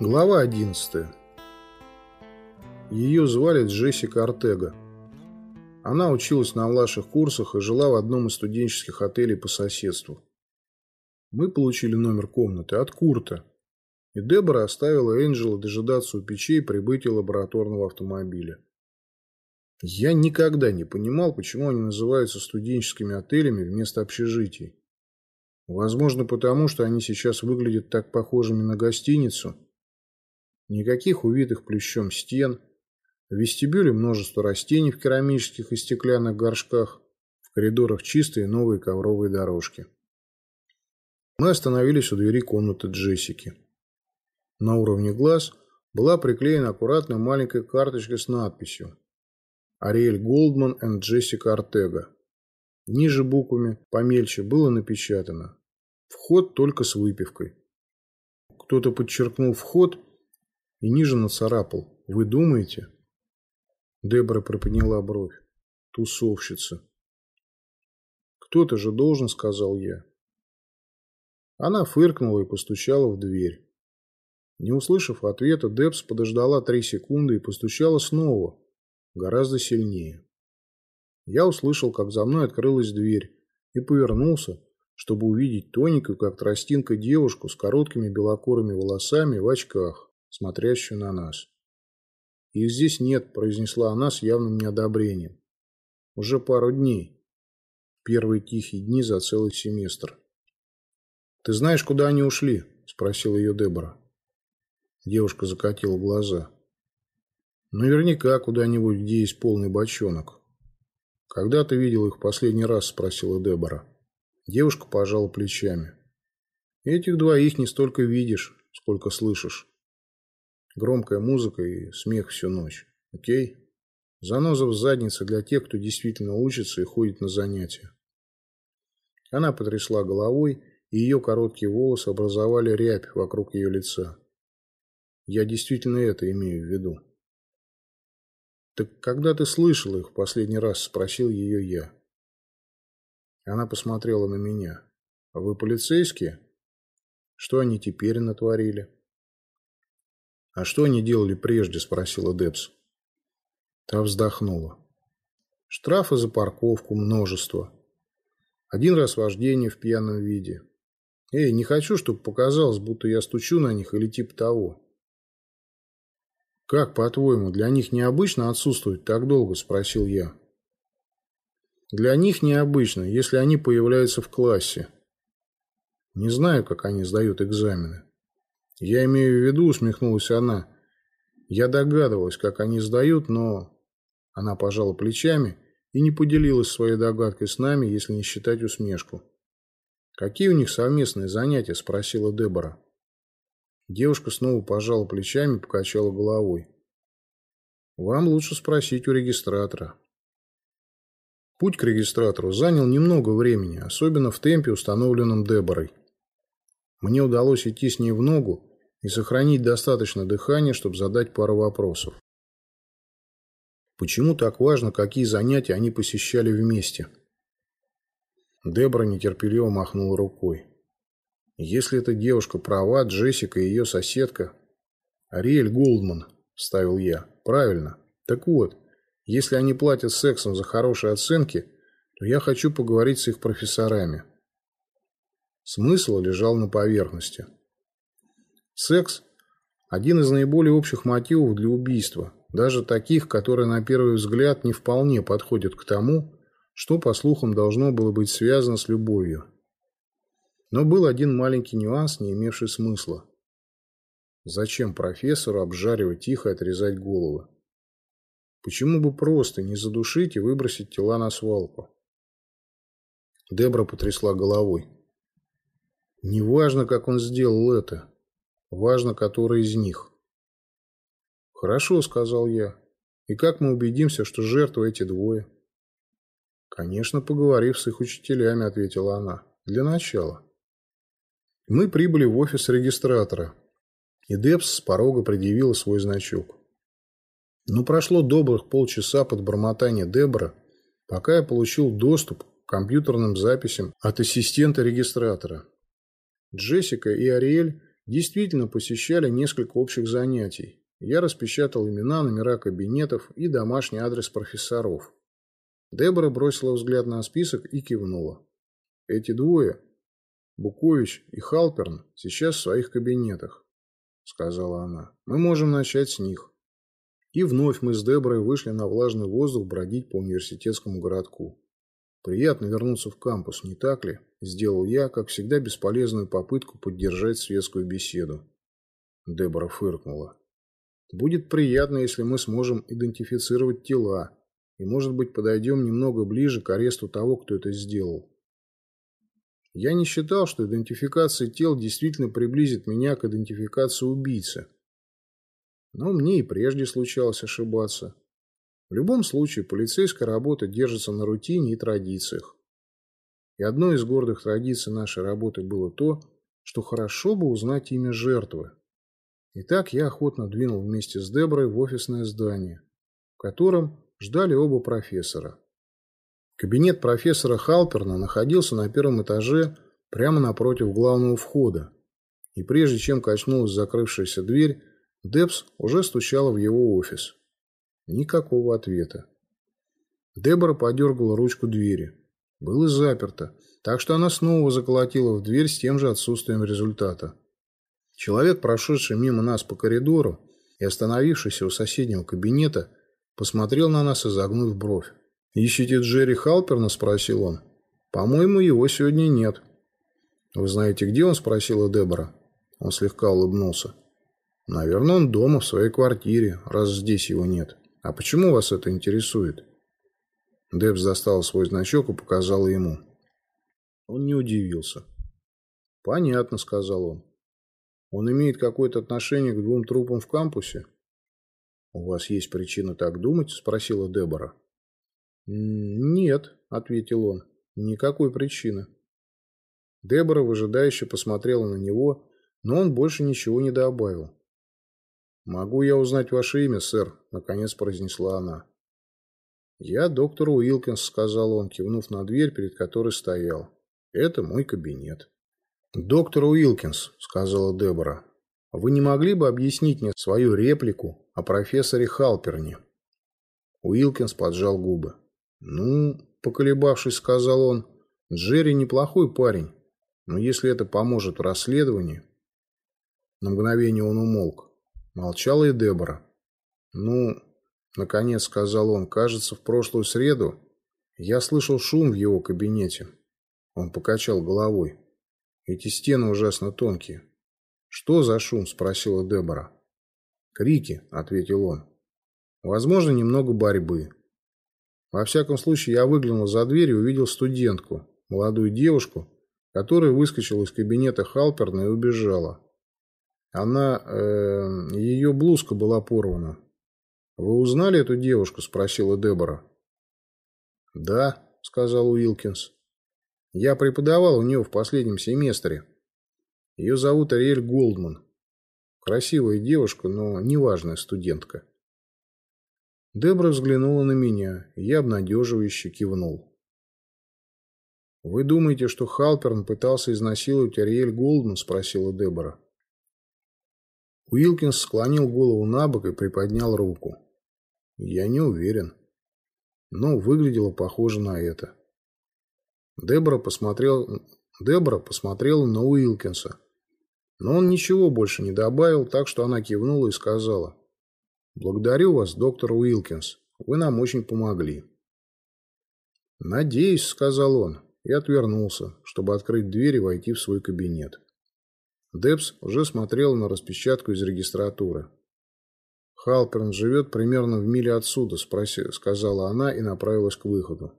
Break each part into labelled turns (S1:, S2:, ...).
S1: Глава 11. Ее звали Джессика Артега. Она училась на младших курсах и жила в одном из студенческих отелей по соседству. Мы получили номер комнаты от Курта, и Дебора оставила Энджела дожидаться у печей прибытия лабораторного автомобиля. Я никогда не понимал, почему они называются студенческими отелями вместо общежитий. Возможно, потому что они сейчас выглядят так похожими на гостиницу – Никаких увитых плющом стен. В вестибюле множество растений в керамических и стеклянных горшках. В коридорах чистые новые ковровые дорожки. Мы остановились у двери комнаты Джессики. На уровне глаз была приклеена аккуратная маленькая карточка с надписью «Ариэль Голдман и Джессика Артега». Ниже буквами, помельче, было напечатано «Вход только с выпивкой». Кто-то подчеркнул «Вход» и ниже нацарапал. Вы думаете? Дебора приподняла бровь. Тусовщица. Кто-то же должен, сказал я. Она фыркнула и постучала в дверь. Не услышав ответа, Дебс подождала три секунды и постучала снова, гораздо сильнее. Я услышал, как за мной открылась дверь, и повернулся, чтобы увидеть тоненькую, как тростинка, девушку с короткими белокурыми волосами в очках смотрящую на нас. «Их здесь нет», – произнесла она с явным неодобрением. «Уже пару дней. Первые тихие дни за целый семестр». «Ты знаешь, куда они ушли?» – спросила ее Дебора. Девушка закатила глаза. «Наверняка куда-нибудь, где есть полный бочонок». «Когда ты видел их последний раз?» – спросила Дебора. Девушка пожала плечами. «Этих двоих не столько видишь, сколько слышишь». Громкая музыка и смех всю ночь. Окей? Заноза в заднице для тех, кто действительно учится и ходит на занятия. Она потрясла головой, и ее короткие волосы образовали рябь вокруг ее лица. Я действительно это имею в виду. «Так когда ты слышал их в последний раз?» – спросил ее я. Она посмотрела на меня. «А вы полицейские? Что они теперь натворили?» «А что они делали прежде?» – спросила Депс. Та вздохнула. «Штрафы за парковку множество. Один раз вождение в пьяном виде. Эй, не хочу, чтобы показалось, будто я стучу на них или типа того». «Как, по-твоему, для них необычно отсутствовать так долго?» – спросил я. «Для них необычно, если они появляются в классе. Не знаю, как они сдают экзамены. «Я имею в виду», — усмехнулась она. «Я догадывалась, как они сдают, но...» Она пожала плечами и не поделилась своей догадкой с нами, если не считать усмешку. «Какие у них совместные занятия?» – спросила Дебора. Девушка снова пожала плечами и покачала головой. «Вам лучше спросить у регистратора». Путь к регистратору занял немного времени, особенно в темпе, установленном Деборой. Мне удалось идти с ней в ногу, и сохранить достаточно дыхания, чтобы задать пару вопросов. Почему так важно, какие занятия они посещали вместе? Дебра нетерпеливо махнула рукой. Если эта девушка права, Джессика и ее соседка... Ариэль Голдман, ставил я. Правильно. Так вот, если они платят сексом за хорошие оценки, то я хочу поговорить с их профессорами. Смысл лежал на поверхности. Секс – один из наиболее общих мотивов для убийства, даже таких, которые на первый взгляд не вполне подходят к тому, что, по слухам, должно было быть связано с любовью. Но был один маленький нюанс, не имевший смысла. Зачем профессору обжаривать их и отрезать головы? Почему бы просто не задушить и выбросить тела на свалку? Дебра потрясла головой. Неважно, как он сделал это. Важно, который из них. «Хорошо», — сказал я. «И как мы убедимся, что жертвы эти двое?» «Конечно, поговорив с их учителями», — ответила она. «Для начала». Мы прибыли в офис регистратора, и Депс с порога предъявила свой значок. Но прошло добрых полчаса под бормотание Дебора, пока я получил доступ к компьютерным записям от ассистента регистратора. Джессика и Ариэль действительно посещали несколько общих занятий. Я распечатал имена, номера кабинетов и домашний адрес профессоров. Дебора бросила взгляд на список и кивнула. Эти двое, Букович и Халперн, сейчас в своих кабинетах, сказала она. Мы можем начать с них. И вновь мы с Деборой вышли на влажный воздух бродить по университетскому городку. Приятно вернуться в кампус, не так ли? Сделал я, как всегда, бесполезную попытку поддержать светскую беседу. Дебора фыркнула. Будет приятно, если мы сможем идентифицировать тела и, может быть, подойдем немного ближе к аресту того, кто это сделал. Я не считал, что идентификация тел действительно приблизит меня к идентификации убийцы. Но мне и прежде случалось ошибаться. В любом случае, полицейская работа держится на рутине и традициях. И одной из гордых традиций нашей работы было то, что хорошо бы узнать имя жертвы. Итак, я охотно двинул вместе с Деброй в офисное здание, в котором ждали оба профессора. Кабинет профессора Халперна находился на первом этаже прямо напротив главного входа. И прежде чем качнулась закрывшаяся дверь, Дебс уже стучала в его офис. Никакого ответа. Дебора подергала ручку двери. Было заперто, так что она снова заколотила в дверь с тем же отсутствием результата. Человек, прошедший мимо нас по коридору и остановившийся у соседнего кабинета, посмотрел на нас и загнув бровь. «Ищете Джерри Халперна?» – спросил он. «По-моему, его сегодня нет». «Вы знаете, где он?» – спросила Дебора. Он слегка улыбнулся. «Наверное, он дома, в своей квартире, раз здесь его нет». «А почему вас это интересует?» Дебс достал свой значок и показал ему. Он не удивился. «Понятно», — сказал он. «Он имеет какое-то отношение к двум трупам в кампусе?» «У вас есть причина так думать?» — спросила Дебора. «Нет», — ответил он. «Никакой причины». Дебора выжидающе посмотрела на него, но он больше ничего не добавил. «Могу я узнать ваше имя, сэр?» – наконец произнесла она. «Я доктор Уилкинс», – сказал он, кивнув на дверь, перед которой стоял. «Это мой кабинет». «Доктор Уилкинс», – сказала Дебора, – «вы не могли бы объяснить мне свою реплику о профессоре Халперне?» Уилкинс поджал губы. «Ну, поколебавшись, сказал он, Джерри неплохой парень, но если это поможет в расследовании...» На мгновение он умолк. Молчала и Дебора. «Ну, — наконец сказал он, — кажется, в прошлую среду я слышал шум в его кабинете». Он покачал головой. «Эти стены ужасно тонкие». «Что за шум?» — спросила Дебора. «Крики», — ответил он. «Возможно, немного борьбы». Во всяком случае, я выглянул за дверь и увидел студентку, молодую девушку, которая выскочила из кабинета Халперна и убежала. Она... Э, ее блузка была порвана. «Вы узнали эту девушку?» – спросила Дебора. «Да», – сказал Уилкинс. «Я преподавал у нее в последнем семестре. Ее зовут Ариэль Голдман. Красивая девушка, но неважная студентка». Дебра взглянула на меня, и я обнадеживающе кивнул. «Вы думаете, что Халперн пытался изнасиловать Ариэль Голдман?» – спросила Дебора. Уилкинс склонил голову на бок и приподнял руку. Я не уверен. Но выглядело похоже на это. Дебора посмотрел... Дебора посмотрела на Уилкинса. Но он ничего больше не добавил, так что она кивнула и сказала. «Благодарю вас, доктор Уилкинс. Вы нам очень помогли». «Надеюсь», — сказал он, и отвернулся, чтобы открыть дверь и войти в свой кабинет. Депс уже смотрел на распечатку из регистратуры. «Халперн живет примерно в миле отсюда», — сказала она и направилась к выходу.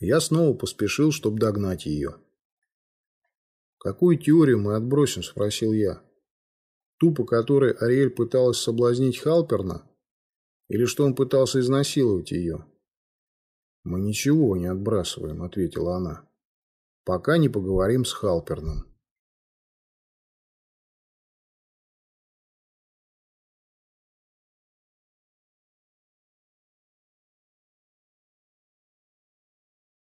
S1: Я снова поспешил, чтобы догнать ее. «Какую теорию мы отбросим?» – спросил я. «Ту, по которой Ариэль пыталась соблазнить Халперна? Или что он пытался изнасиловать ее?» «Мы ничего не отбрасываем», – ответила она. «Пока не поговорим с Халперном».